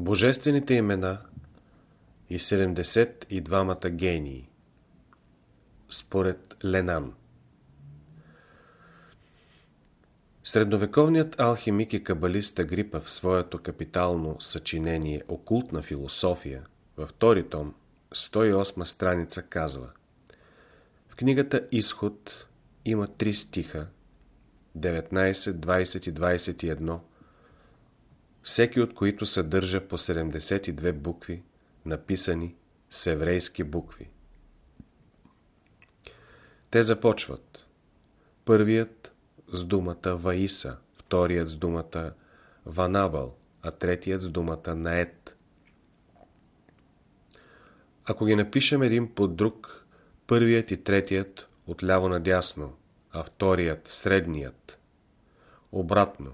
Божествените имена и 72-мата гении Според Ленан. Средновековният алхимик и кабалист Агрипа в своето капитално съчинение Окултна философия във втори том, 108 страница казва В книгата Изход има три стиха 19, 20 и 21 всеки от които съдържа по 72 букви, написани с еврейски букви. Те започват. Първият с думата Ваиса, вторият с думата Ванабал, а третият с думата Нает. Ако ги напишем един под друг, първият и третият отляво надясно, а вторият средният, обратно,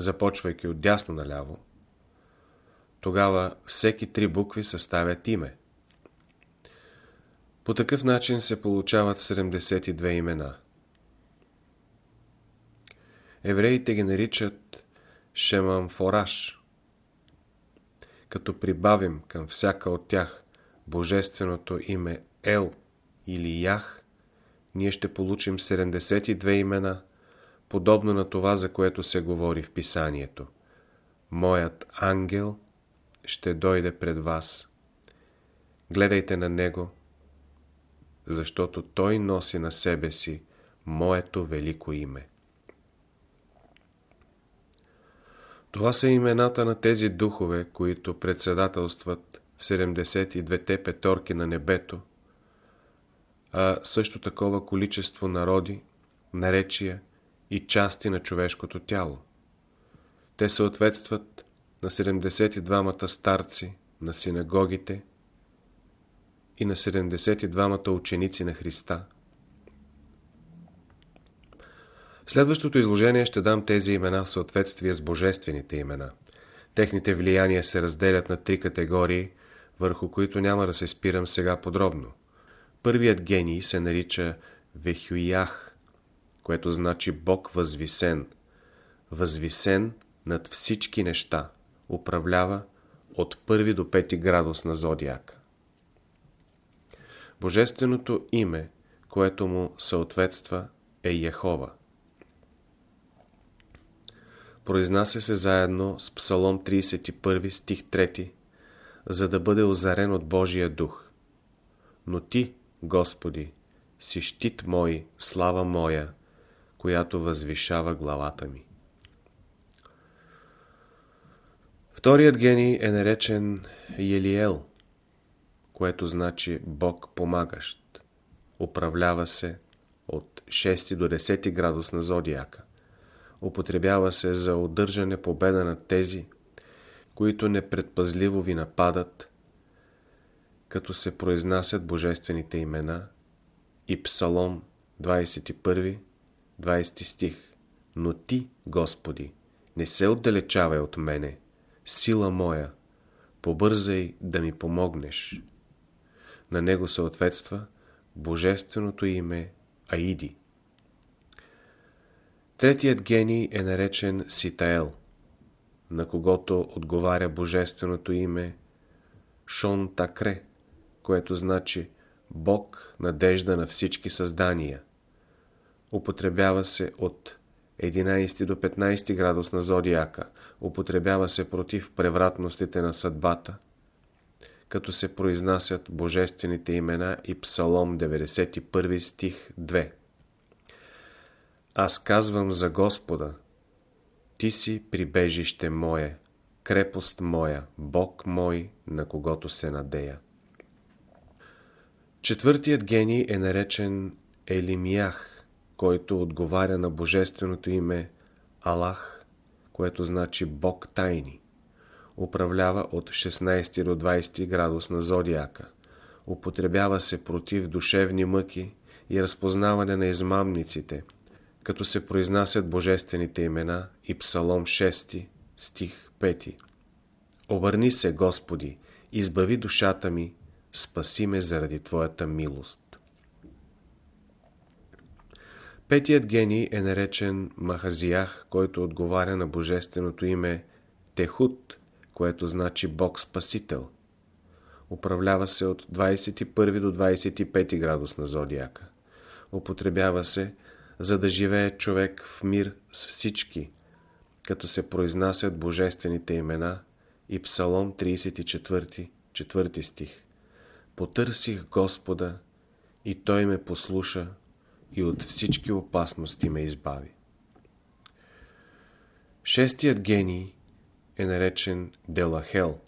започвайки от дясно наляво, тогава всеки три букви съставят име. По такъв начин се получават 72 имена. Евреите ги наричат Шемамфораш. Като прибавим към всяка от тях божественото име Ел или Ях, ние ще получим 72 имена, подобно на това, за което се говори в писанието. Моят ангел ще дойде пред вас. Гледайте на него, защото той носи на себе си моето велико име. Това са имената на тези духове, които председателстват в 72-те петорки на небето, а също такова количество народи, наречия и части на човешкото тяло. Те съответстват на 72-мата старци на синагогите и на 72-мата ученици на Христа. В следващото изложение ще дам тези имена в съответствие с божествените имена. Техните влияния се разделят на три категории, върху които няма да се спирам сега подробно. Първият гений се нарича Вехюях, което значи Бог възвисен. Възвисен над всички неща. Управлява от първи до пети градус на зодиака. Божественото име, което му съответства, е Яхова. Произнася се заедно с Псалом 31 стих 3, за да бъде озарен от Божия дух. Но ти, Господи, си щит мой, слава моя, която възвишава главата ми. Вторият гений е наречен Елиел, което значи Бог помагащ. Управлява се от 6 до 10 градус на зодиака. Употребява се за удържане победа на тези, които непредпазливо ви нападат, като се произнасят божествените имена и Псалом 21 20 стих Но Ти, Господи, не се отдалечавай от мене, сила моя, побързай да ми помогнеш. На него съответства божественото име Аиди. Третият гений е наречен Ситаел, на когото отговаря божественото име Шон Такре, което значи Бог, надежда на всички създания – Употребява се от 11 до 15 градус на зодиака. Употребява се против превратностите на съдбата, като се произнасят божествените имена и Псалом 91 стих 2. Аз казвам за Господа, Ти си прибежище мое, крепост моя, Бог мой, на когото се надея. Четвъртият гений е наречен Елимиях, който отговаря на божественото име Аллах, което значи Бог тайни. Управлява от 16 до 20 градус на зодиака. Употребява се против душевни мъки и разпознаване на измамниците, като се произнасят божествените имена и Псалом 6, стих 5. Обърни се, Господи, избави душата ми, спаси ме заради Твоята милост. Петият гений е наречен Махазиях, който отговаря на божественото име Техут, което значи Бог Спасител. Управлява се от 21 до 25 градус на зодиака. Употребява се, за да живее човек в мир с всички, като се произнасят божествените имена и Псалом 34, 4 стих. Потърсих Господа и Той ме послуша и от всички опасности ме избави. Шестият гений е наречен Делахел,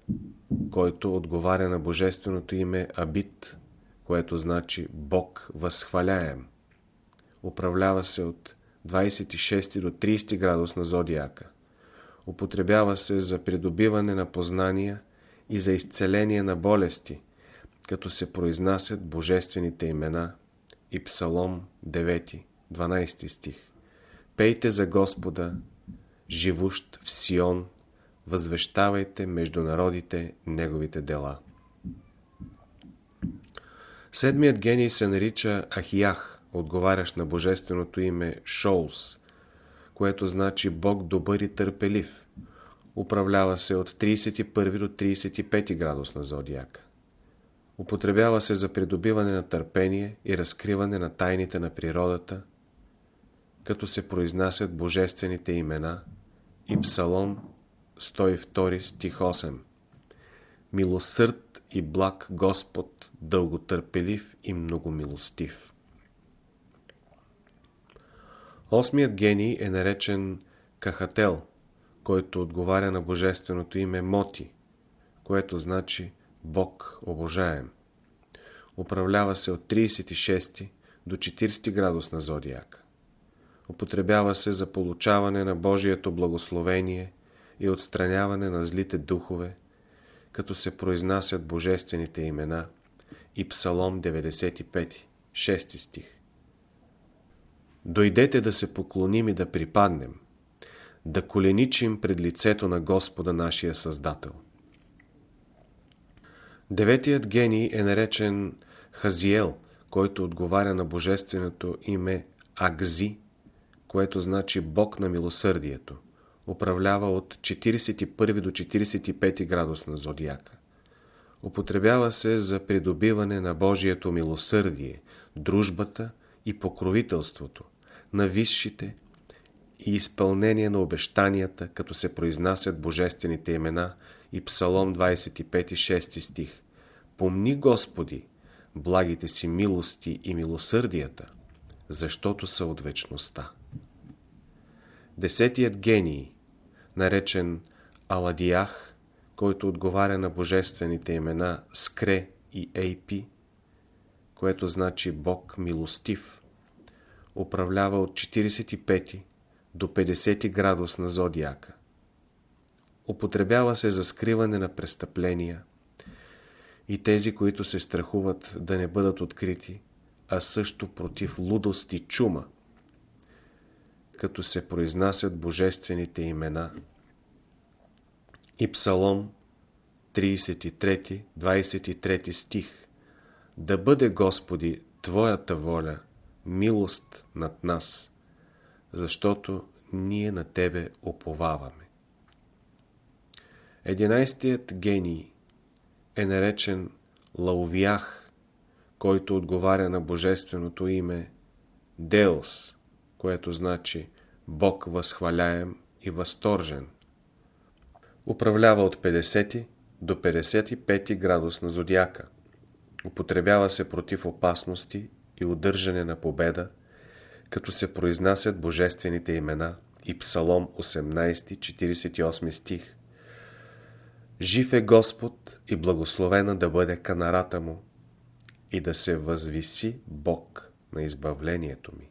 който отговаря на божественото име Абит, което значи Бог възхваляем. Управлява се от 26 до 30 градус на зодиака. Употребява се за придобиване на познания и за изцеление на болести, като се произнасят божествените имена и Псалом 9, 12 стих. Пейте за Господа, живущ в Сион, възвещавайте между народите неговите дела. Седмият гений се нарича Ахиях, отговарящ на божественото име Шоус, което значи Бог добър и търпелив. Управлява се от 31 до 35 градус на зодиака. Употребява се за придобиване на търпение и разкриване на тайните на природата, като се произнасят божествените имена и Псалом 102 стих 8 Милосърд и благ Господ, дълготърпелив и многомилостив. Осмият гений е наречен Кахател, който отговаря на божественото име Моти, което значи Бог обожаем. Управлява се от 36 до 40 градус на зодиака. Употребява се за получаване на Божието благословение и отстраняване на злите духове, като се произнасят божествените имена и Псалом 95, 6 стих. Дойдете да се поклоним и да припаднем, да коленичим пред лицето на Господа нашия Създател. Деветият гений е наречен Хазиел, който отговаря на божественото име Агзи, което значи Бог на милосърдието. Управлява от 41 до 45 градус на зодиака. Употребява се за придобиване на Божието милосърдие, дружбата и покровителството, на висшите и изпълнение на обещанията, като се произнасят божествените имена и Псалом 25 6 стих. Помни, Господи, благите си милости и милосърдията, защото са от вечността. Десетият гений, наречен Аладиях, който отговаря на божествените имена Скре и Ейпи, което значи Бог милостив, управлява от 45 до 50 градус на зодиака. Употребява се за скриване на престъпления, и тези, които се страхуват да не бъдат открити, а също против лудост и чума, като се произнасят божествените имена. И Псалом 33, 23 стих Да бъде, Господи, Твоята воля, милост над нас, защото ние на Тебе оповаваме. Единайстият гений е наречен Лаувях, който отговаря на божественото име Деос, което значи Бог възхваляем и възторжен. Управлява от 50 до 55 градус на зодиака. Употребява се против опасности и удържане на победа, като се произнасят божествените имена и Псалом 18, 48 стих. Жив е Господ и благословена да бъде канарата му и да се възвиси Бог на избавлението ми.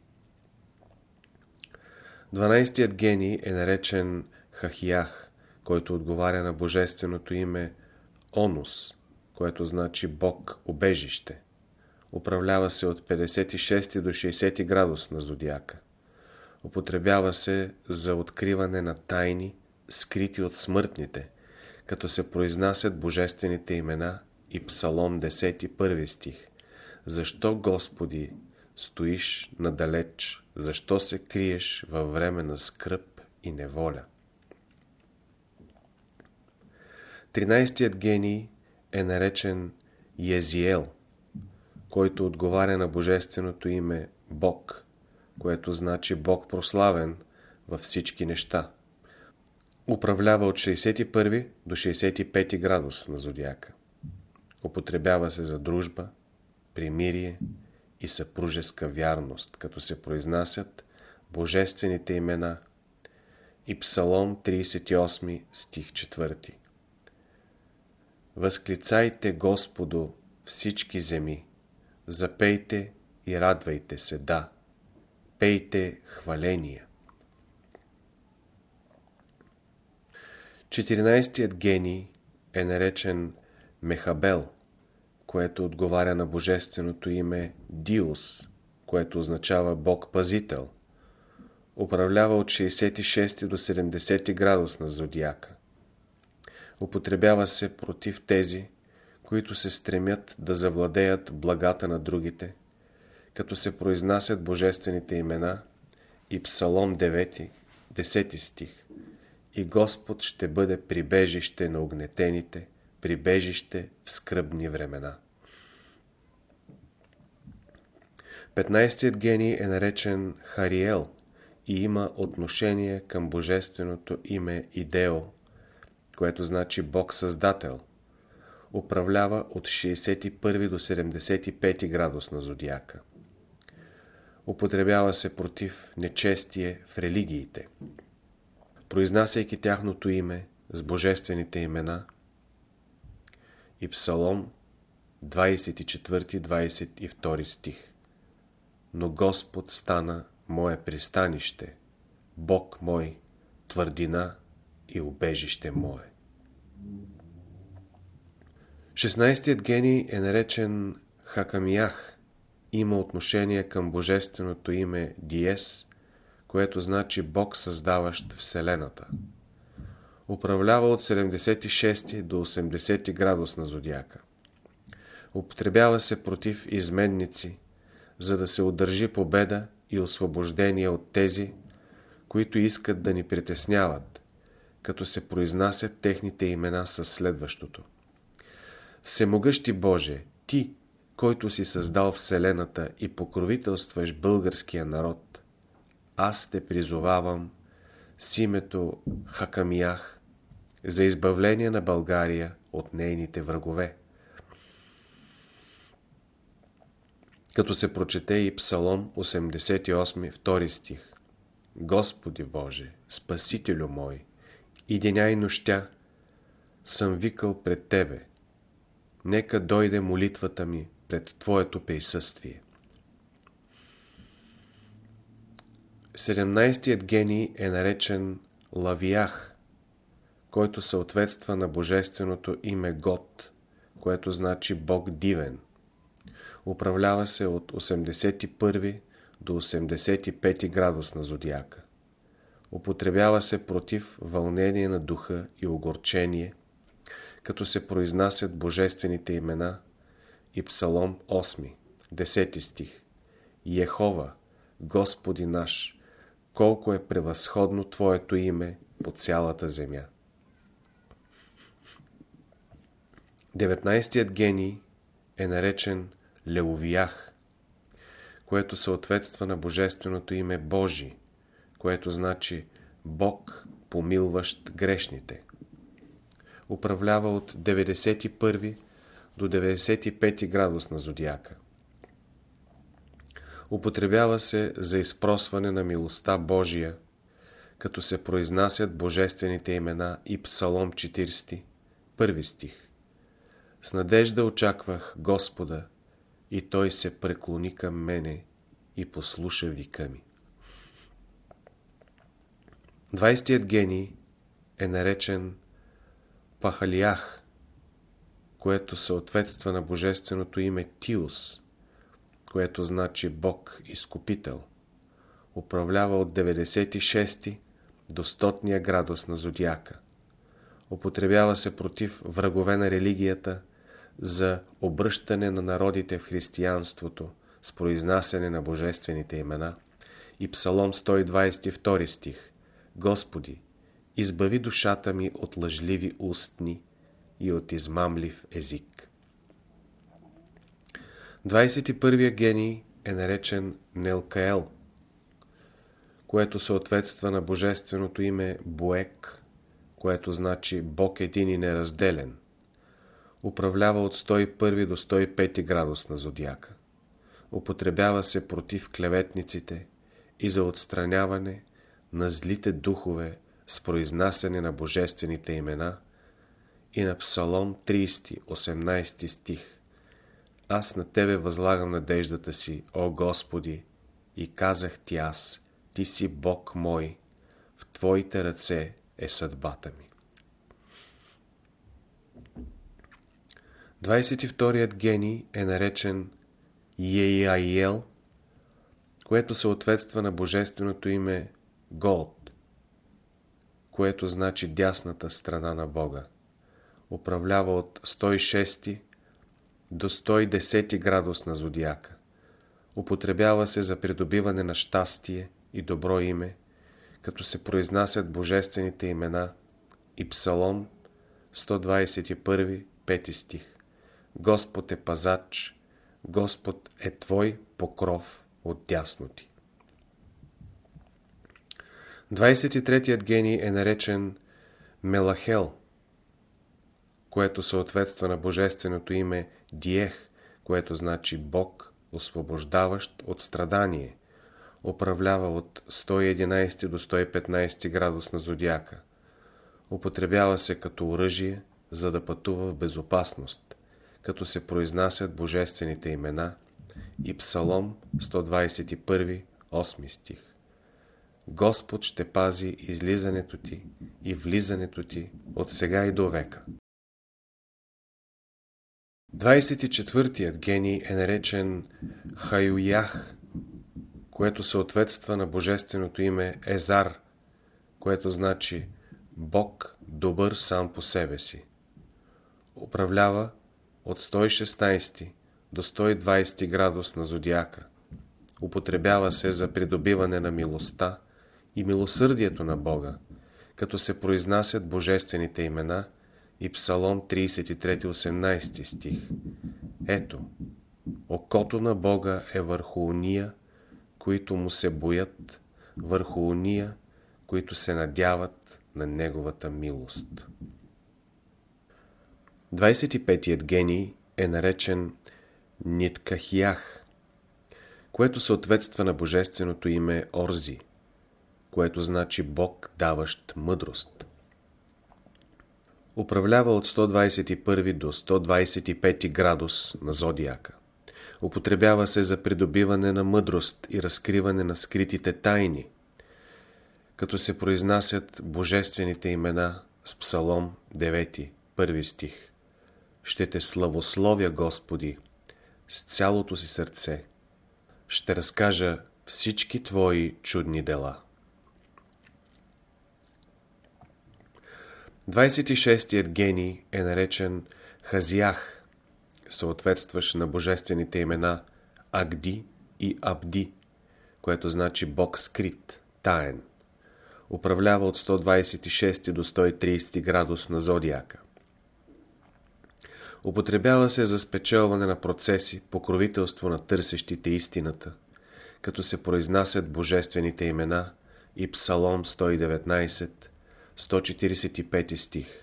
Дванайстият гений е наречен Хахиях, който отговаря на божественото име Онус, което значи Бог обежище. Управлява се от 56 до 60 градус на зодиака. Употребява се за откриване на тайни, скрити от смъртните – като се произнасят божествените имена и Псалом 10, първи стих. Защо, Господи, стоиш надалеч? Защо се криеш във време на скръп и неволя? Тринайстият гений е наречен Езиел, който отговаря на божественото име Бог, което значи Бог прославен във всички неща. Управлява от 61 до 65 градус на зодиака. Употребява се за дружба, примирие и съпружеска вярност, като се произнасят божествените имена и Псалом 38 стих 4. Възклицайте Господу всички земи, запейте и радвайте се, да, пейте хваления. 14-тият гений е наречен Мехабел, което отговаря на божественото име Диус, което означава Бог-пазител. Управлява от 66 до 70 градус на зодиака. Употребява се против тези, които се стремят да завладеят благата на другите, като се произнасят божествените имена и Псалом 9, 10 стих. И Господ ще бъде прибежище на огнетените, прибежище в скръбни времена. 15-тият гений е наречен Хариел и има отношение към божественото име Идео, което значи Бог Създател. Управлява от 61 до 75 градус на зодиака. Употребява се против нечестие в религиите. Произнасяйки тяхното име с божествените имена и Псалом 24-22 стих. Но Господ стана мое пристанище, Бог мой, твърдина и убежище мое. 16-тият гений е наречен Хакамиях. Има отношение към божественото име Диес, което значи Бог създаващ Вселената. Управлява от 76 до 80 градус на зодиака. Употребява се против изменници, за да се удържи победа и освобождение от тези, които искат да ни притесняват, като се произнасят техните имена със следващото. Всемогъщи Боже, Ти, който си създал Вселената и покровителстваш българския народ, аз те призовавам с името Хакамиях за избавление на България от нейните врагове. Като се прочете и Псалом 88, 2 стих. Господи Боже, Спасителю мой, и деня и нощя съм викал пред Тебе. Нека дойде молитвата ми пред Твоето присъствие. 17-тият гений е наречен Лавиях, който съответства на божественото име Год, което значи Бог дивен. Управлява се от 81 до 85 градус на зодиака. Употребява се против вълнение на духа и огорчение, като се произнасят божествените имена и Псалом 8, 10 стих. Ехова, Господи наш, колко е превъзходно Твоето име по цялата земя. 19-тият гений е наречен Леовиях, което съответства на божественото име Божи, което значи Бог, помилващ грешните. Управлява от 91 до 95 градус на зодиака. Употребява се за изпросване на милостта Божия, като се произнасят божествените имена и Псалом 40, първи стих. С надежда очаквах Господа и Той се преклони към мене и послуша вика ми. 20 гений е наречен Пахалиях, което съответства на божественото име Тиус – което значи Бог изкупител. Управлява от 96 до 100 градус на зодиака. Употребява се против врагове на религията за обръщане на народите в християнството с произнасяне на божествените имена и Псалом 122 стих Господи, избави душата ми от лъжливи устни и от измамлив език. 21 гений е наречен Нелкаел, което съответства на божественото име Буек, което значи Бог един и неразделен. Управлява от 101 до 105 градус на зодиака. Употребява се против клеветниците и за отстраняване на злите духове с произнасяне на божествените имена и на Псалом 30, 18 стих. Аз на Тебе възлагам надеждата си, о Господи, и казах Ти аз, Ти си Бог мой, в Твоите ръце е съдбата ми. 22-ят гений е наречен Ейаиел, което съответства на божественото име Голд, което значи дясната страна на Бога. Управлява от 106 до 110 градус на зодиака. Употребява се за придобиване на щастие и добро име, като се произнасят божествените имена и Псалом 121, 5 стих. Господ е пазач, Господ е Твой покров от дясно ти. 23-тият гений е наречен Мелахел, което съответства на божественото име Диех, което значи Бог, освобождаващ от страдание. Управлява от 111 до 115 градус на зодиака. Употребява се като оръжие, за да пътува в безопасност, като се произнасят божествените имена и Псалом 121, 8 стих. Господ ще пази излизането ти и влизането ти от сега и до века. 24-тият гений е наречен Хаюях, което съответства на божественото име Езар, което значи Бог добър сам по себе си. Управлява от 116 до 120 градус на зодиака. Употребява се за придобиване на милостта и милосърдието на Бога, като се произнасят божествените имена – и Псалом 33-18 стих. Ето, окото на Бога е върху уния, които му се боят, върху уния, които се надяват на Неговата милост. 25-тият гений е наречен Ниткахиях, което съответства на божественото име Орзи, което значи Бог даващ мъдрост управлява от 121 до 125 градус на зодиака. Употребява се за придобиване на мъдрост и разкриване на скритите тайни, като се произнасят божествените имена с Псалом 9, първи стих. Ще те славословя, Господи, с цялото си сърце. Ще разкажа всички Твои чудни дела. 26-тият гений е наречен Хазиях, съответстващ на божествените имена Агди и Абди, което значи Бог скрит, таен. Управлява от 126 до 130 градус на зодиака. Употребява се за спечелване на процеси, покровителство на търсещите истината, като се произнасят божествените имена и Псалом 119, 145 стих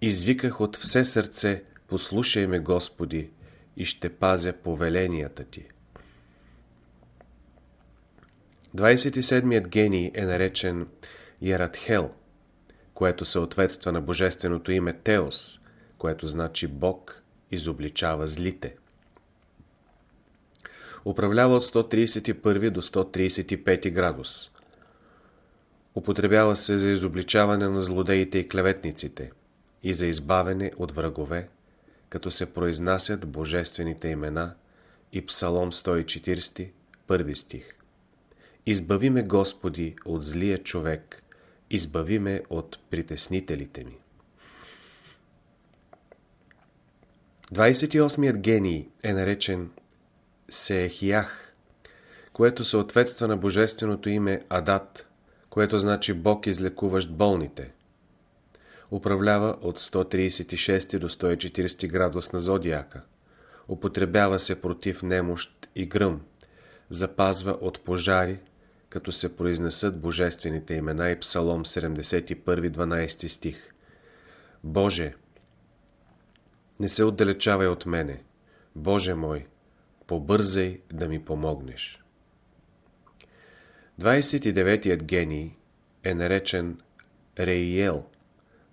Извиках от все сърце, послушай ме, Господи, и ще пазя повеленията Ти. 27-ият гений е наречен Яратхел, което съответства на божественото име Теос, което значи Бог изобличава злите. Управлява от 131 до 135 градус. Употребява се за изобличаване на злодеите и клеветниците и за избавене от врагове, като се произнасят божествените имена и Псалом 140, първи стих. Избави ме, Господи, от злия човек, избави ме от притеснителите ми. 28-ят гений е наречен Сеехиях, което съответства на божественото име Адат, което значи Бог излекуващ болните. Управлява от 136 до 140 градус на зодиака. Употребява се против немощ и гръм. Запазва от пожари, като се произнесат божествените имена и Псалом 71, 12 стих. Боже, не се отдалечавай от мене. Боже мой, побързай да ми помогнеш. 29-тият гений е наречен Рейел,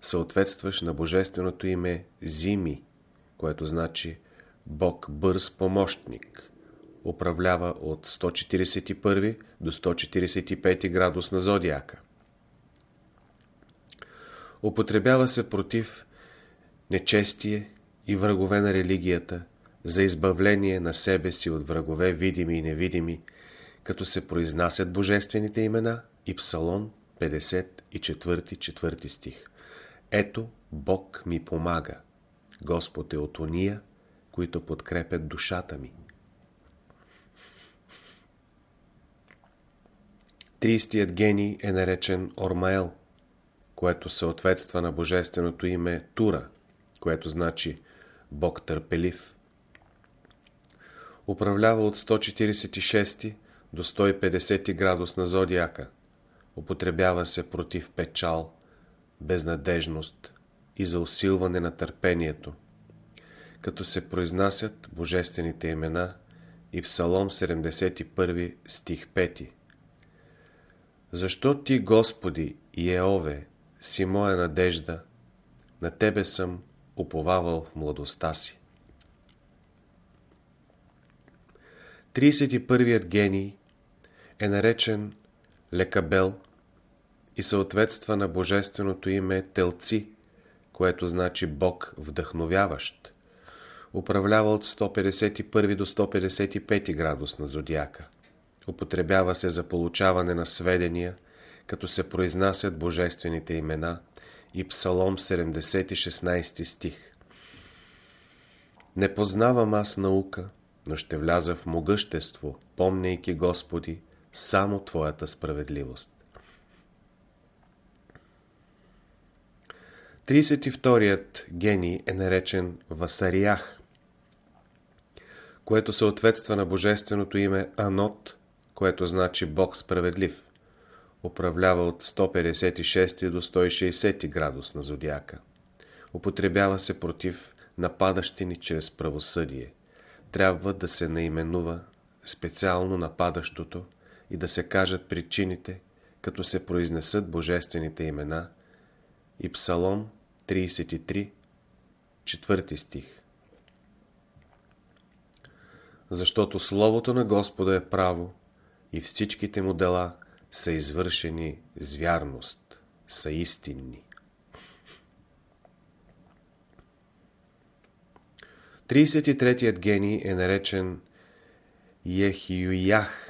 съответстващ на божественото име Зими, което значи Бог бърз помощник. Управлява от 141 до 145 градус на зодиака. Употребява се против нечестие и врагове на религията, за избавление на себе си от врагове видими и невидими, като се произнасят божествените имена и Псалом 54, 4 стих. Ето, Бог ми помага. Господ е от уния, които подкрепят душата ми. 30 гений е наречен Ормаел, което съответства на божественото име Тура, което значи Бог търпелив. Управлява от 146 до 150 градус на зодиака. Употребява се против печал, безнадежност и за усилване на търпението, като се произнасят божествените имена и Псалом 71 стих 5. Защо ти, Господи, Еове, си моя надежда, на Тебе съм уповавал в младостта си. 31-ият гений е наречен Лекабел и съответства на божественото име Телци, което значи Бог вдъхновяващ. Управлява от 151 до 155 градус на зодиака. Употребява се за получаване на сведения, като се произнасят божествените имена и Псалом 70 16 стих. Не познавам аз наука, но ще вляза в могъщество, помняйки Господи, само Твоята справедливост. 32-ят гений е наречен Васариях, което съответства на божественото име Анот, което значи Бог справедлив. Управлява от 156 до 160 градус на зодиака. Употребява се против нападащи ни чрез правосъдие. Трябва да се наименува специално нападащото и да се кажат причините, като се произнесат божествените имена и Псалом 33, четвърти стих. Защото Словото на Господа е право и всичките му дела са извършени с вярност, са истинни. 33-тият гений е наречен Ехиюях,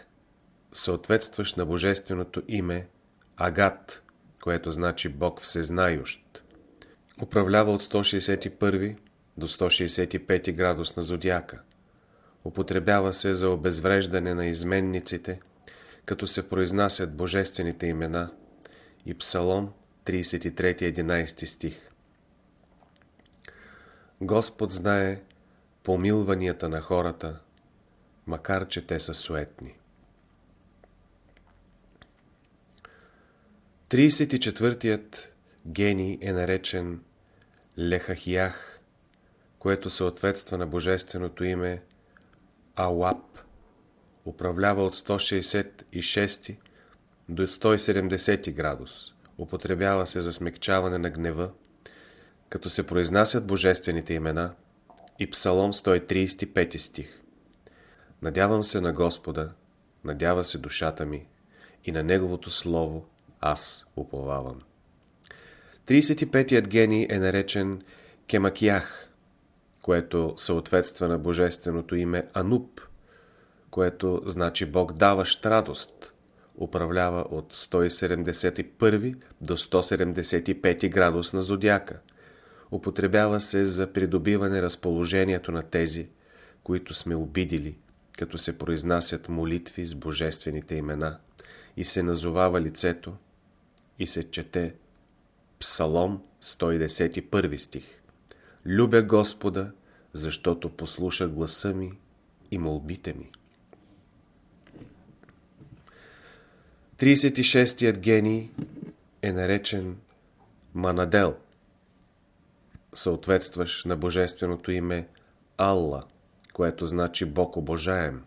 съответстващ на божественото име Агат, което значи Бог Всезнающ. Управлява от 161 до 165 градус на зодиака. Употребява се за обезвреждане на изменниците, като се произнасят божествените имена и Псалом 33-11 стих. Господ знае помилванията на хората, макар че те са суетни. 34-тият гений е наречен Лехахиях, което съответства на божественото име Ауап. Управлява от 166 до 170 градус. Употребява се за смягчаване на гнева, като се произнасят божествените имена и Псалом 135 стих. Надявам се на Господа, надява се душата ми и на Неговото Слово аз уповавам. 35-тият гений е наречен Кемакиях, което съответства на божественото име Ануп, което значи Бог даващ радост. Управлява от 171 до 175 градус на зодиака. Употребява се за придобиване разположението на тези, които сме обидили, като се произнасят молитви с божествените имена и се назовава лицето и се чете Псалом 111 стих Любя Господа, защото послуша гласа ми и молбите ми. 36-тият гений е наречен Манадел, съответстващ на божественото име Алла, което значи Бог обожаем.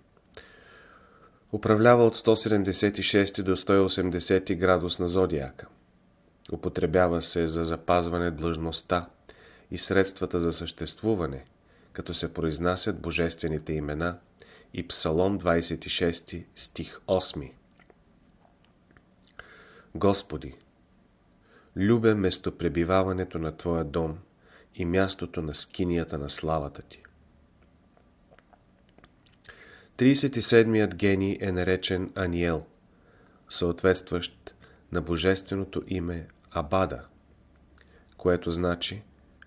Управлява от 176 до 180 градус на зодиака. Употребява се за запазване длъжността и средствата за съществуване, като се произнасят божествените имена и Псалом 26 стих 8. Господи, любя местопребиваването на Твоя дом и мястото на скинията на славата Ти. 37-ят гений е наречен Аниел, съответстващ на божественото име Абада, което значи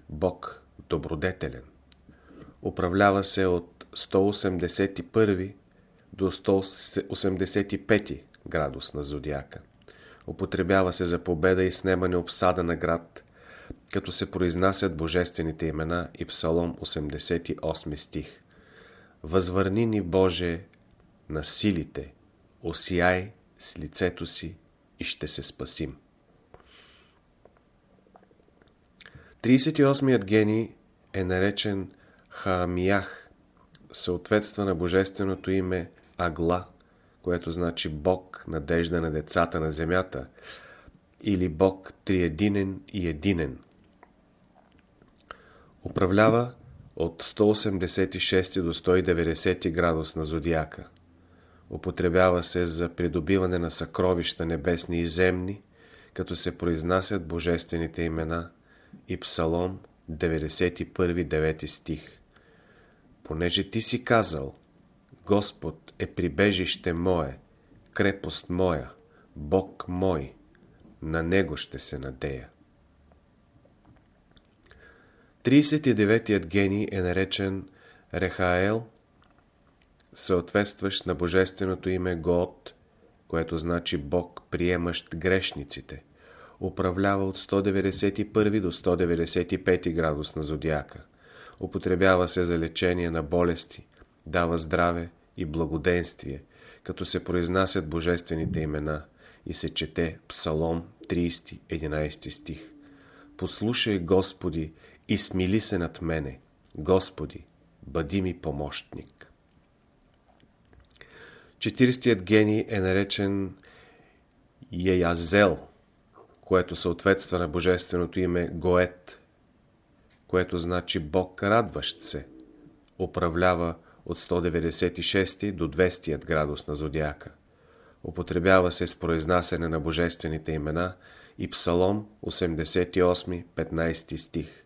Бог добродетелен. Управлява се от 181 до 185 градус на зодиака. Употребява се за победа и снемане обсада на град, като се произнасят божествените имена и Псалом 88 стих. Възвърни ни, Боже, на силите, осияй с лицето си и ще се спасим. 38-ят гений е наречен Хаамиях, съответства на божественото име Агла, което значи Бог, надежда на децата на земята, или Бог триединен и единен. Управлява от 186 до 190 градус на зодиака. Употребява се за придобиване на съкровища небесни и земни, като се произнасят божествените имена и Псалом 91-9 стих. Понеже ти си казал, Господ е прибежище мое, крепост моя, Бог мой, на Него ще се надея. 39-тият гений е наречен Рехаел, съответстващ на божественото име Год, което значи Бог, приемащ грешниците. Управлява от 191 до 195 градус на зодиака. Употребява се за лечение на болести, дава здраве и благоденствие, като се произнасят божествените имена и се чете Псалом 30, 11 стих. Послушай, Господи, и смили се над мене. Господи, бъди ми помощник. Четиристият гений е наречен Еязел, което съответства на божественото име Гоет, което значи Бог радващ се. Управлява от 196 до 200 градус на зодиака. Употребява се с произнасяне на божествените имена и Псалом 88, 15 стих.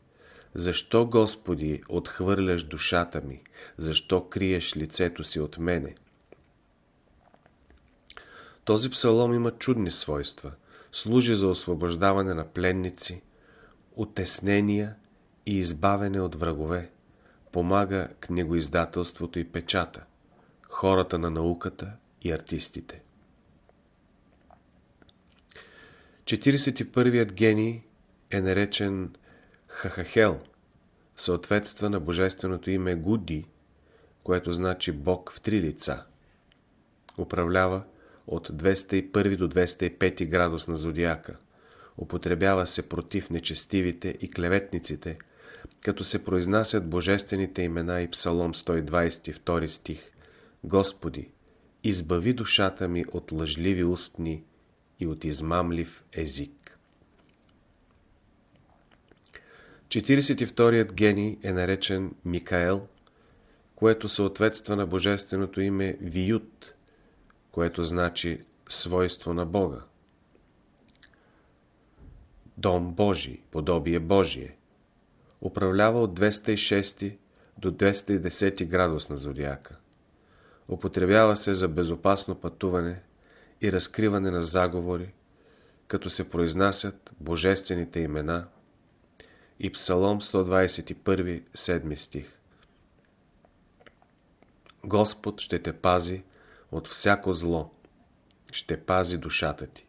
Защо, Господи, отхвърляш душата ми? Защо криеш лицето си от мене? Този псалом има чудни свойства. Служи за освобождаване на пленници, отеснения и избавене от врагове. Помага книгоиздателството и печата, хората на науката и артистите. 41-ият гений е наречен Хахахел съответства на божественото име Гуди, което значи Бог в три лица. Управлява от 201 до 205 градус на зодиака. Употребява се против нечестивите и клеветниците, като се произнасят божествените имена и Псалом 122 стих. Господи, избави душата ми от лъжливи устни и от измамлив език. 42-ят гений е наречен Микаел, което съответства на божественото име Виют, което значи свойство на Бога. Дом Божий, подобие Божие. Управлява от 206 до 210 градус на зодиака. Употребява се за безопасно пътуване и разкриване на заговори, като се произнасят божествените имена и Псалом 121, 7 стих. Господ ще те пази от всяко зло, ще пази душата ти.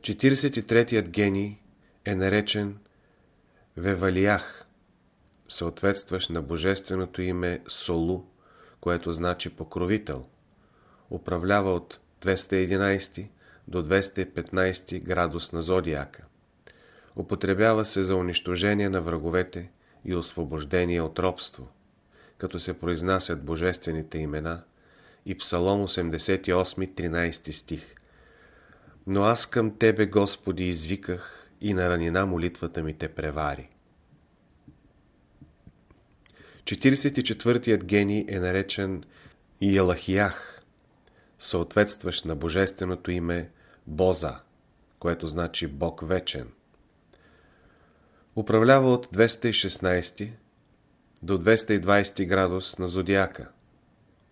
43-тият гений е наречен Вевалиях, съответстващ на божественото име Солу, което значи покровител. Управлява от 211 до 215 градус на зодиака. Употребява се за унищожение на враговете и освобождение от робство, като се произнасят божествените имена и Псалом 88, 13 стих. Но аз към Тебе, Господи, извиках и на ранина молитвата ми Те превари. 44-тият гений е наречен Ялахиях, съответстващ на божественото име Боза, което значи Бог вечен. Управлява от 216 до 220 градус на зодиака.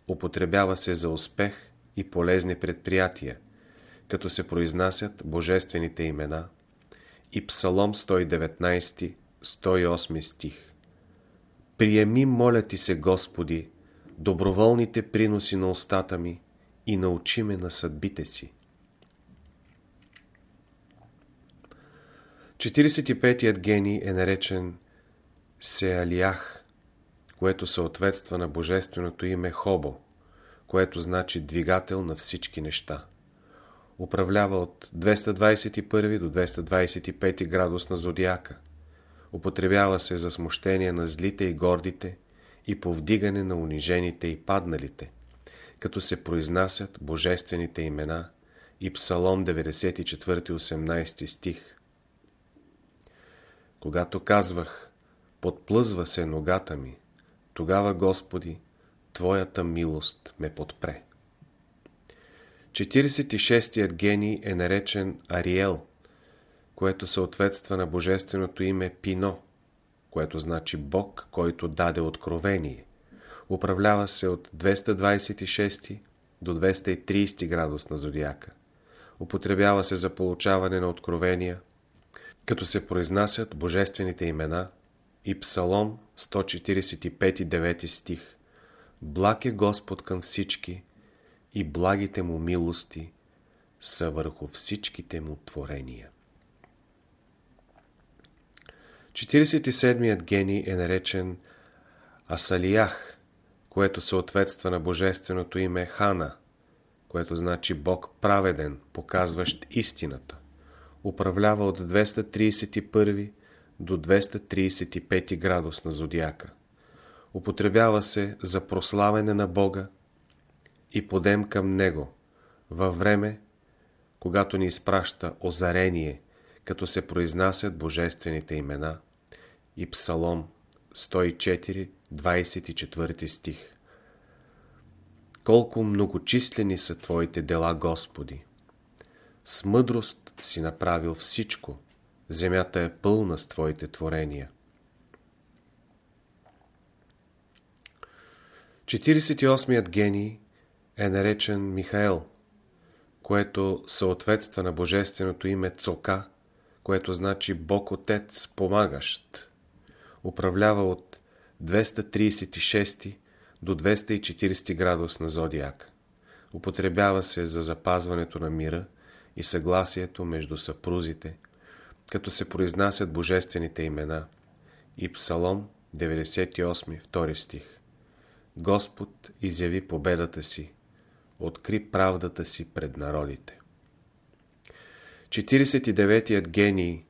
Употребява се за успех и полезни предприятия, като се произнасят божествените имена и Псалом 119, 108 стих. Приеми, моля ти се, Господи, доброволните приноси на устата ми и научи ме на съдбите си. 45-тият гений е наречен Сеалиях, което съответства на божественото име Хобо, което значи двигател на всички неща. Управлява от 221 до 225 градус на зодиака. Употребява се за смущение на злите и гордите и повдигане на унижените и падналите, като се произнасят божествените имена и Псалом 94 18 стих. Когато казвах, подплъзва се ногата ми, тогава, Господи, Твоята милост ме подпре. 46-тият гений е наречен Ариел, което съответства на божественото име Пино, което значи Бог, който даде откровение. Управлява се от 226 до 230 градус на зодиака. Употребява се за получаване на откровения – като се произнасят божествените имена и Псалом 145 9 стих. Благ е Господ към всички и благите му милости са върху всичките му творения. 47-ят гений е наречен Асалиях, което съответства на божественото име Хана, което значи Бог праведен, показващ истината управлява от 231 до 235 градус на зодиака. Употребява се за прославяне на Бога и подем към Него във време, когато ни изпраща озарение, като се произнасят божествените имена и Псалом 104, 24 стих. Колко многочислени са Твоите дела, Господи! С мъдрост си направил всичко. Земята е пълна с Твоите творения. 48-ят гений е наречен Михаел, което съответства на божественото име Цока, което значи Бог Отец, помагащ. Управлява от 236 до 240 градус на зодиак. Употребява се за запазването на мира и съгласието между съпрузите, като се произнасят божествените имена и Псалом 98, 2 стих. Господ изяви победата си, откри правдата си пред народите. 49-тият гений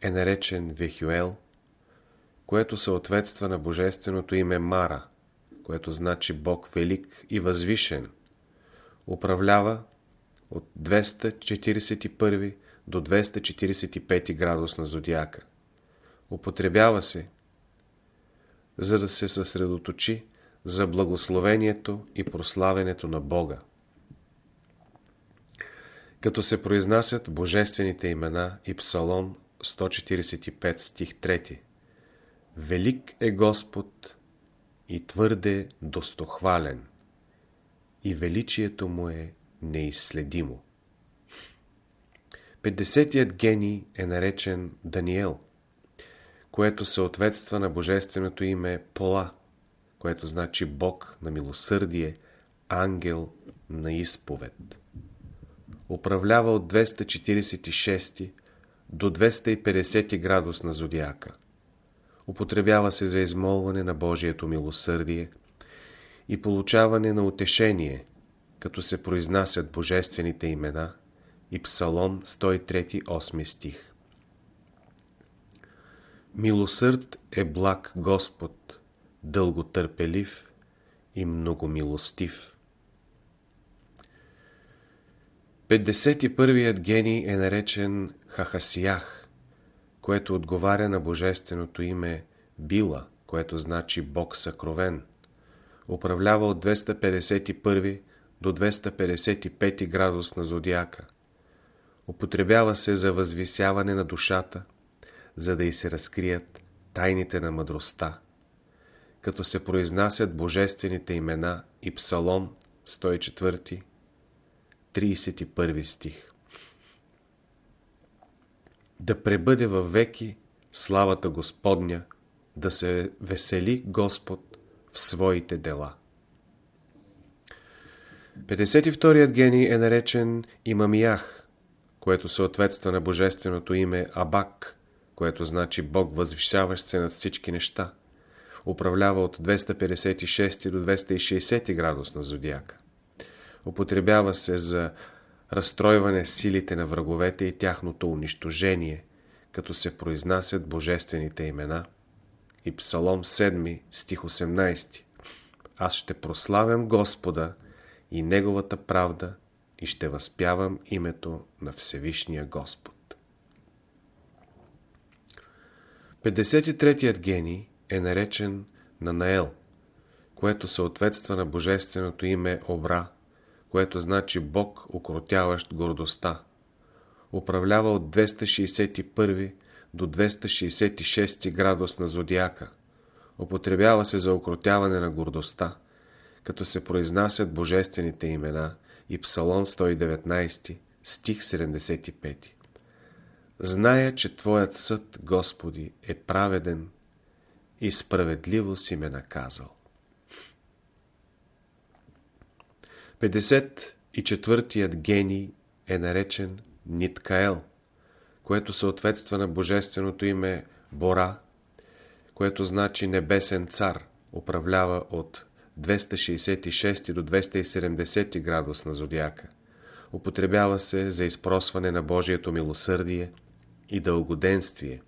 е наречен Вехюел, което съответства на божественото име Мара, което значи Бог велик и възвишен. Управлява от 241 до 245 градус на зодиака. Употребява се, за да се съсредоточи за благословението и прославянето на Бога. Като се произнасят божествените имена и Псалом 145 стих 3. Велик е Господ и твърде достохвален, и величието му е неизследимо. 50-тият гений е наречен Даниел, което съответства на божественото име Пола, което значи Бог на милосърдие, ангел на изповед. управлява от 246 до 250 градус на зодиака. Употребява се за измолване на Божието милосърдие и получаване на утешение, като се произнасят божествените имена и Псалом 103 8 стих. Милосърд е благ Господ, дълготърпелив и многомилостив. 51-ият гений е наречен Хахасиях, което отговаря на божественото име Била, което значи Бог съкровен. Управлява от 251 до 255 градус на зодиака. Употребява се за възвисяване на душата, за да й се разкрият тайните на мъдростта, като се произнасят божествените имена и Псалом 104, 31 стих. Да пребъде във веки славата Господня, да се весели Господ в своите дела. 52-ят гений е наречен Имамиях, което съответства на божественото име Абак, което значи Бог възвишаващ се над всички неща. Управлява от 256 до 260 градус на зодиака. Употребява се за разстройване силите на враговете и тяхното унищожение, като се произнасят божествените имена. И Псалом 7, стих 18. Аз ще прославям Господа и Неговата правда и ще възпявам името на Всевишния Господ. 53-тият гений е наречен Нанаел, което съответства на божественото име Обра, което значи Бог, укротяващ гордостта. Управлява от 261 до 266 градус на зодиака. Употребява се за укротяване на гордостта, като се произнасят божествените имена и Псалом 119, стих 75. Зная, че Твоят съд, Господи, е праведен и справедливо си ме наказал. 54-тият гений е наречен Ниткаел, което съответства на божественото име Бора, което значи небесен цар, управлява от 266 до 270 градус на зодиака. Употребява се за изпросване на Божието милосърдие и дългоденствие,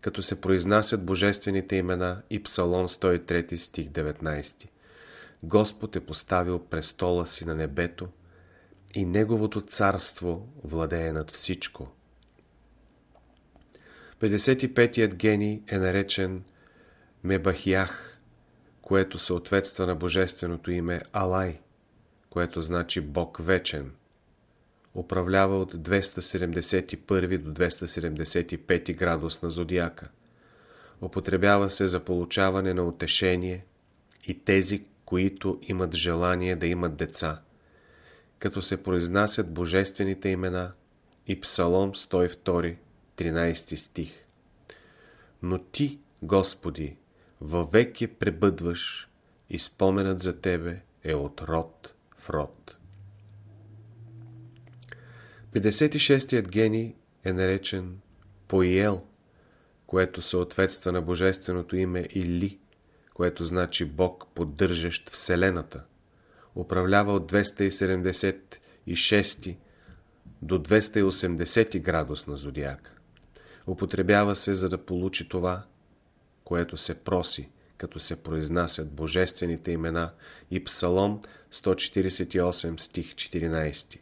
като се произнасят божествените имена и Псалом 103 стих 19. Господ е поставил престола си на небето и Неговото царство владее над всичко. 55-тият гений е наречен Мебахиях, което съответства на божественото име Алай, което значи Бог вечен. Управлява от 271 до 275 градус на зодиака. Употребява се за получаване на утешение и тези, които имат желание да имат деца, като се произнасят божествените имена и Псалом 102, 13 стих. Но Ти, Господи, въвеки пребъдваш и споменът за Тебе е от род в род. 56-тият гений е наречен Поиел, което съответства на божественото име Или, което значи Бог, поддържащ Вселената. Управлява от 276 до 280 градус на зодиака. Употребява се, за да получи това, което се проси, като се произнасят божествените имена и Псалом 148 стих 14.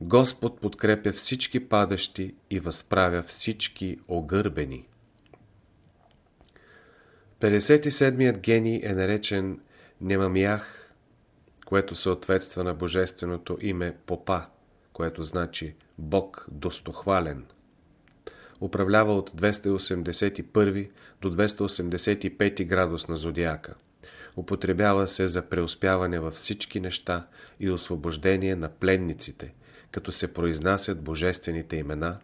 Господ подкрепя всички падащи и възправя всички огърбени. 57-ият гений е наречен Немамиях, което съответства на божественото име Попа, което значи Бог достохвален. Управлява от 281 до 285 градус на зодиака. Употребява се за преуспяване във всички неща и освобождение на пленниците, като се произнасят божествените имена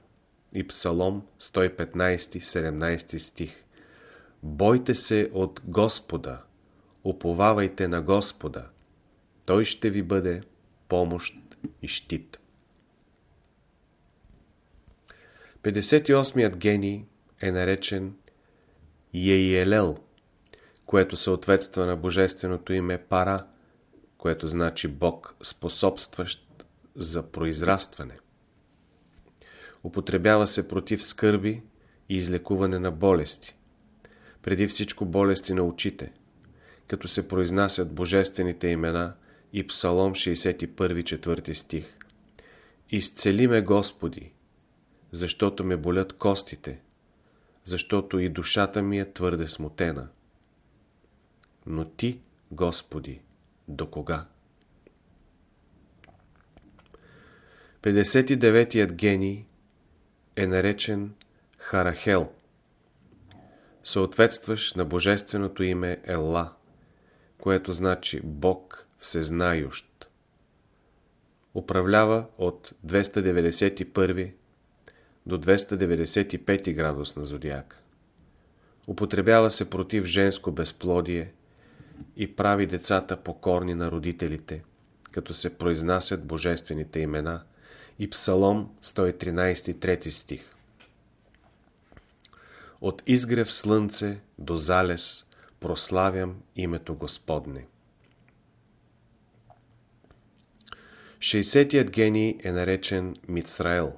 и Псалом 115-17 стих. Бойте се от Господа, уповавайте на Господа, Той ще ви бъде помощ и щит. 58-ят гений е наречен Ейелел, което съответства на божественото име Пара, което значи Бог способстващ за произрастване. Употребява се против скърби и излекуване на болести. Преди всичко болести на очите, като се произнасят божествените имена и Псалом 61 4 стих. Изцели ме Господи, защото ме болят костите, защото и душата ми е твърде смутена. Но Ти, Господи, до кога? 59-ият гений е наречен Харахел, съответстващ на божественото име Елла, което значи Бог всезнающ. Управлява от 291 до 295 градус на зодиака. Употребява се против женско безплодие и прави децата покорни на родителите, като се произнасят божествените имена и Псалом 113 3 стих. От изгрев слънце до залез прославям името Господне. 60-тият гений е наречен Мицраел,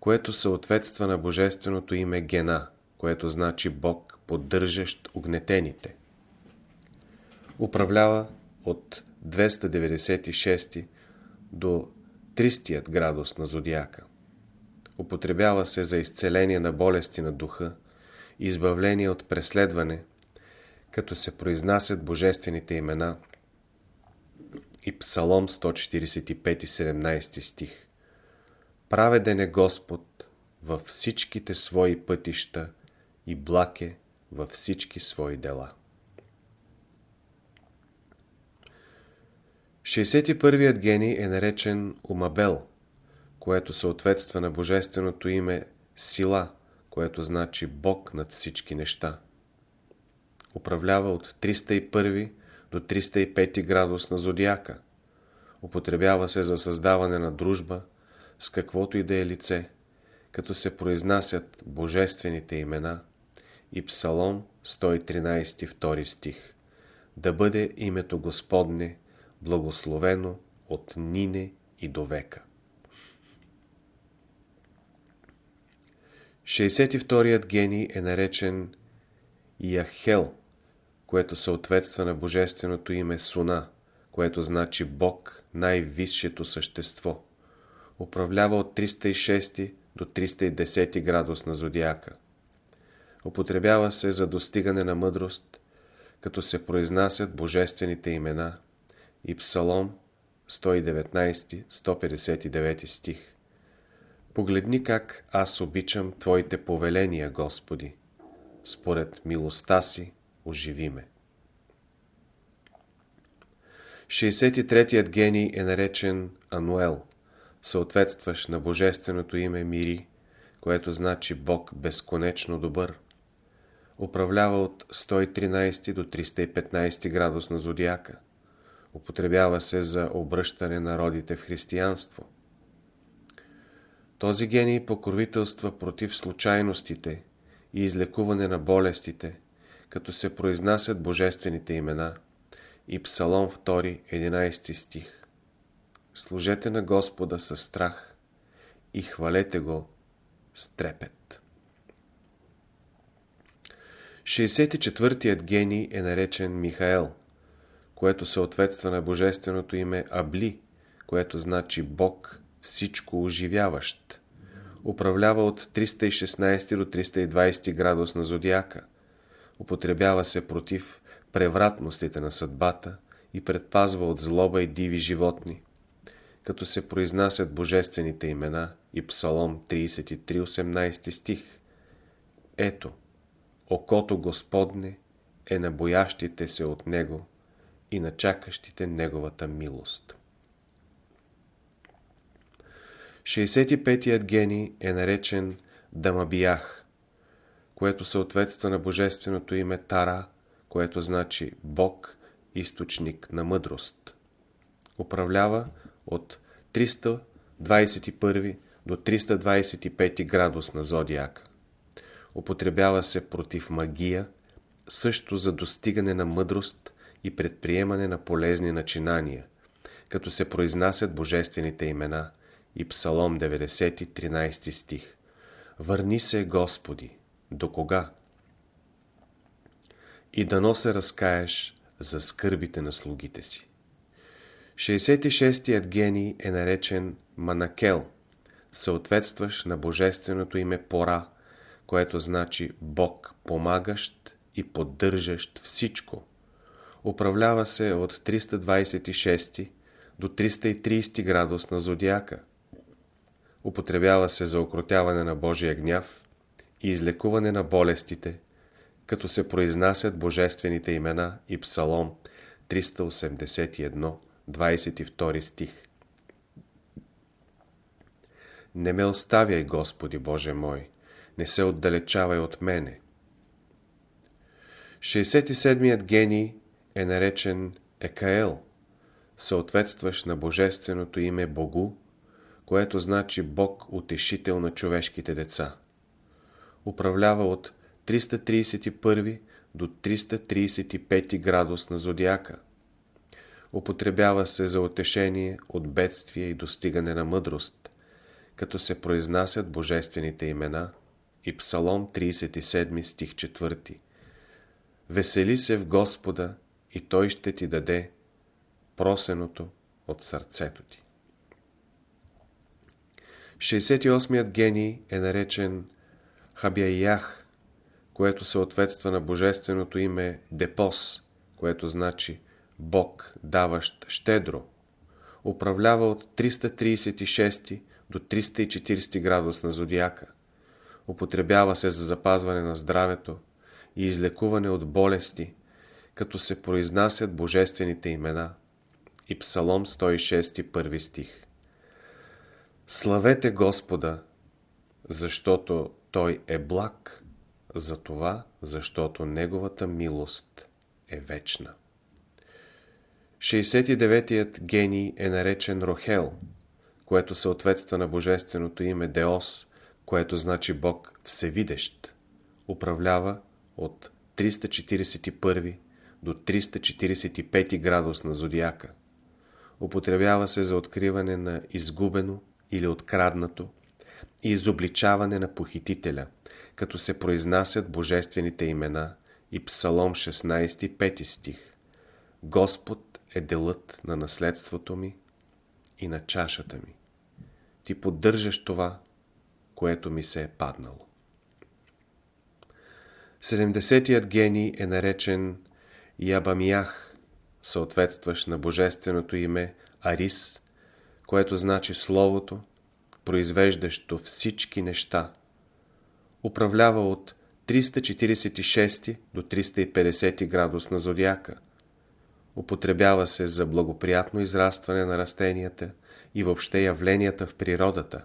което съответства на божественото име Гена, което значи Бог, поддържащ огнетените. Управлява от 296 до 300 градус на зодиака. Употребява се за изцеление на болести на духа, избавление от преследване, като се произнасят божествените имена и Псалом 145 17 стих. Праведен е Господ във всичките свои пътища и блаке във всички свои дела. 61-ият гений е наречен Умабел, което съответства на божественото име Сила, което значи Бог над всички неща. Управлява от 301 до 305 градус на зодиака. Употребява се за създаване на дружба с каквото и да е лице, като се произнасят божествените имена и Псалом 113 2 стих. Да бъде името Господне благословено от нине и до века. 62-ят гений е наречен Яхел, което съответства на божественото име Суна, което значи Бог, най-висшето същество. Управлява от 306 до 310 градус на зодиака. Употребява се за достигане на мъдрост, като се произнасят божествените имена и Псалом 119-159 стих. Погледни как аз обичам Твоите повеления, Господи. Според милостта си оживи ме. 63-тият гений е наречен Ануел, съответстващ на божественото име Мири, което значи Бог безконечно добър. Управлява от 113 до 315 градус на зодиака. Употребява се за обръщане народите в християнство. Този гений покровителства против случайностите и излекуване на болестите, като се произнасят божествените имена и Псалом 2, 11 стих. Служете на Господа със страх и хвалете Го с трепет. 64-тият гений е наречен Михаел, което съответства на божественото име Абли, което значи Бог всичко оживяващ. Управлява от 316 до 320 градус на зодиака. Употребява се против превратностите на съдбата и предпазва от злоба и диви животни. Като се произнасят божествените имена и Псалом 33-18 стих. Ето, окото Господне е на боящите се от Него и на чакащите Неговата милост. 65-тият гений е наречен Дамабиях, което съответства на божественото име Тара, което значи Бог, източник на мъдрост. Управлява от 321 до 325 градус на зодиака. Употребява се против магия, също за достигане на мъдрост и предприемане на полезни начинания, като се произнасят божествените имена и Псалом 90, 13 стих. Върни се, Господи, до кога? И дано се разкаеш за скърбите на слугите си. 66-тият гений е наречен Манакел, съответстващ на божественото име Пора, което значи Бог помагащ и поддържащ всичко. Управлява се от 326 до 330 градус на зодиака. Употребява се за окротяване на Божия гняв и излекуване на болестите, като се произнасят божествените имена и Псалом 381, 22 стих. Не ме оставяй, Господи Боже мой, не се отдалечавай от мене. 67-ият гений е наречен Екаел, съответстващ на божественото име Богу, което значи Бог утешител на човешките деца. Управлява от 331 до 335 градус на зодиака. Употребява се за утешение от бедствие и достигане на мъдрост, като се произнасят божествените имена и Псалом 37 стих 4. Весели се в Господа и Той ще ти даде просеното от сърцето ти. 68-ят гений е наречен Хабяях, което съответства на божественото име Депос, което значи Бог, даващ щедро. Управлява от 336 до 340 градус на зодиака. Употребява се за запазване на здравето и излекуване от болести, като се произнасят божествените имена и Псалом 106 първи стих. Славете Господа, защото Той е благ, за това, защото Неговата милост е вечна. 69-ият гений е наречен Рохел, което съответства на божественото име Деос, което значи Бог всевидещ. Управлява от 341 до 345 градус на зодиака. Употребява се за откриване на изгубено или откраднато и изобличаване на похитителя, като се произнасят божествените имена и Псалом 16, 5 стих. Господ е делът на наследството ми и на чашата ми. Ти поддържаш това, което ми се е паднало. 70-тият гений е наречен Ябамиях, съответстващ на божественото име Арис, което значи Словото, произвеждащо всички неща. Управлява от 346 до 350 градус на зодиака. Употребява се за благоприятно израстване на растенията и въобще явленията в природата,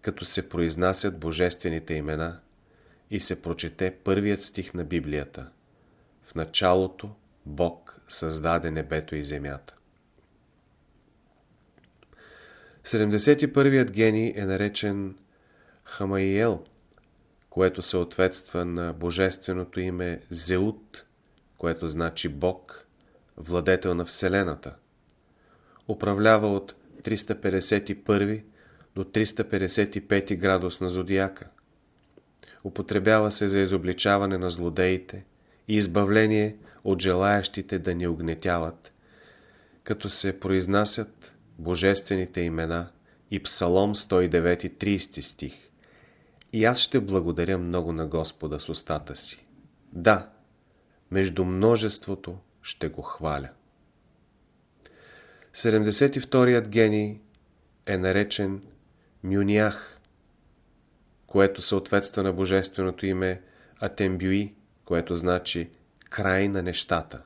като се произнасят божествените имена и се прочете първият стих на Библията. В началото Бог създаде небето и земята. 71-ият гений е наречен Хамаиел, което съответства на божественото име Зеут, което значи Бог, владетел на Вселената. Управлява от 351 до 355 градус на зодиака. Употребява се за изобличаване на злодеите и избавление от желаящите да ни огнетяват, като се произнасят божествените имена и Псалом 109 30 стих. И аз ще благодаря много на Господа с устата си. Да, между множеството ще го хваля. 72-ят гений е наречен Мюнях, което съответства на божественото име Атембюи, което значи край на нещата.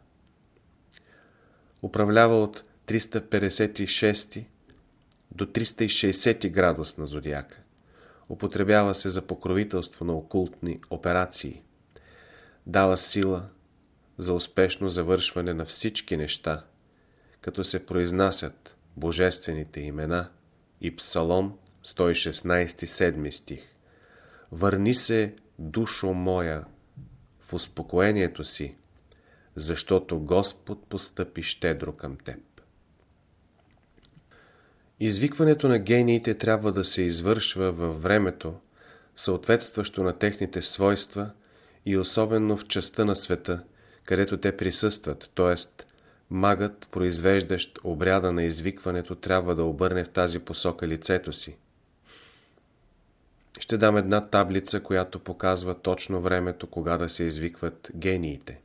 Управлява от 356 до 360 градус на зодиака. Употребява се за покровителство на окултни операции. Дава сила за успешно завършване на всички неща, като се произнасят божествените имена и Псалом 116 7 стих Върни се, душо моя, в успокоението си, защото Господ постъпи щедро към теб. Извикването на гениите трябва да се извършва във времето, съответстващо на техните свойства и особено в частта на света, където те присъстват, т.е. магът, произвеждащ обряда на извикването, трябва да обърне в тази посока лицето си. Ще дам една таблица, която показва точно времето, кога да се извикват гениите.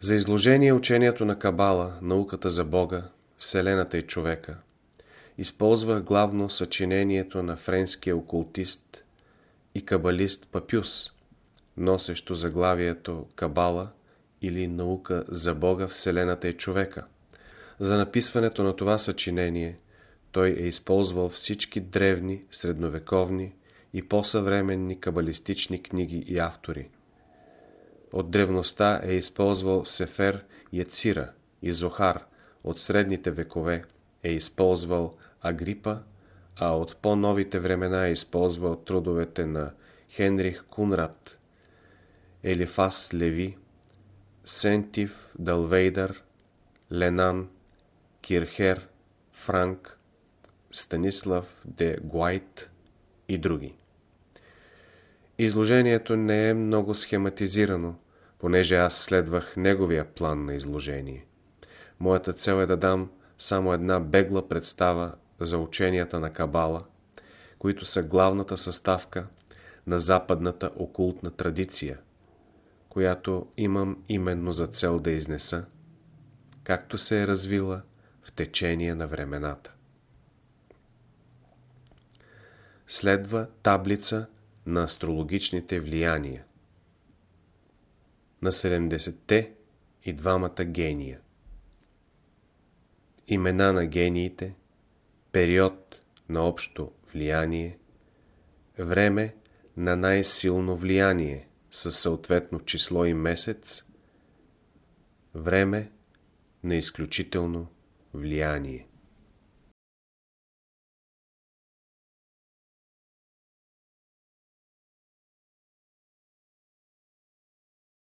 За изложение учението на Кабала, науката за Бога, Вселената и човека, използвах главно съчинението на френския окултист и кабалист Папюс, носещо заглавието Кабала или наука за Бога, Вселената и човека. За написването на това съчинение той е използвал всички древни, средновековни и по-съвременни кабалистични книги и автори – от древността е използвал Сефер Яцира и Зохар, от средните векове е използвал Агрипа, а от по-новите времена е използвал трудовете на Хенрих Кунрад, Елифас Леви, Сентив Далвейдър, Ленан, Кирхер, Франк, Станислав де Гуайт и други. Изложението не е много схематизирано, понеже аз следвах неговия план на изложение. Моята цел е да дам само една бегла представа за ученията на Кабала, които са главната съставка на западната окултна традиция, която имам именно за цел да изнеса, както се е развила в течение на времената. Следва таблица на астрологичните влияния на 70-те и двамата гения. Имена на гениите, период на общо влияние, време на най-силно влияние със съответно число и месец, време на изключително влияние.